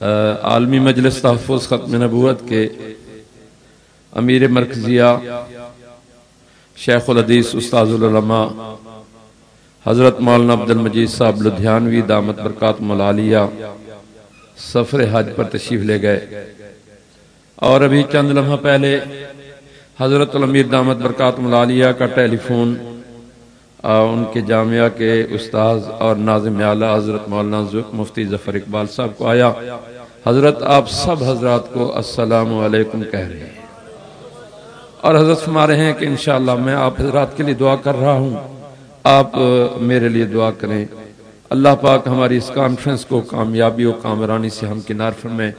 عالمی مجلس تحفظ ختم نبوت کے امیر مرکزیہ شیخ الحدیث استاذ العلماء حضرت مولانا عبد المجید صاحب لدھیانوی دامت برکات ملالیہ سفر حج پر تشریف لے گئے۔ اور ابھی چند لمحہ پہلے حضرت الامیر دامت برکات ملالیہ کا ٹیلی فون ان کے جامعہ کے استاذ اور ناظم اعلیٰ حضرت مولانا مفتی ظفر اقبال صاحب کو آیا۔ حضرت، آپ سب حضرات کو السلام علیکم کہہ رہے ہیں۔ اور حضرت فرما رہے ہیں کہ انشاءاللہ میں آپ حضرات کے لیے دعا کر رہا ہوں۔ آپ میرے لیے دعا کریں۔ اللہ پاک ہماری اس کانفرنس کو کامیابی و کامرانی سے ہم کنار فرمائیں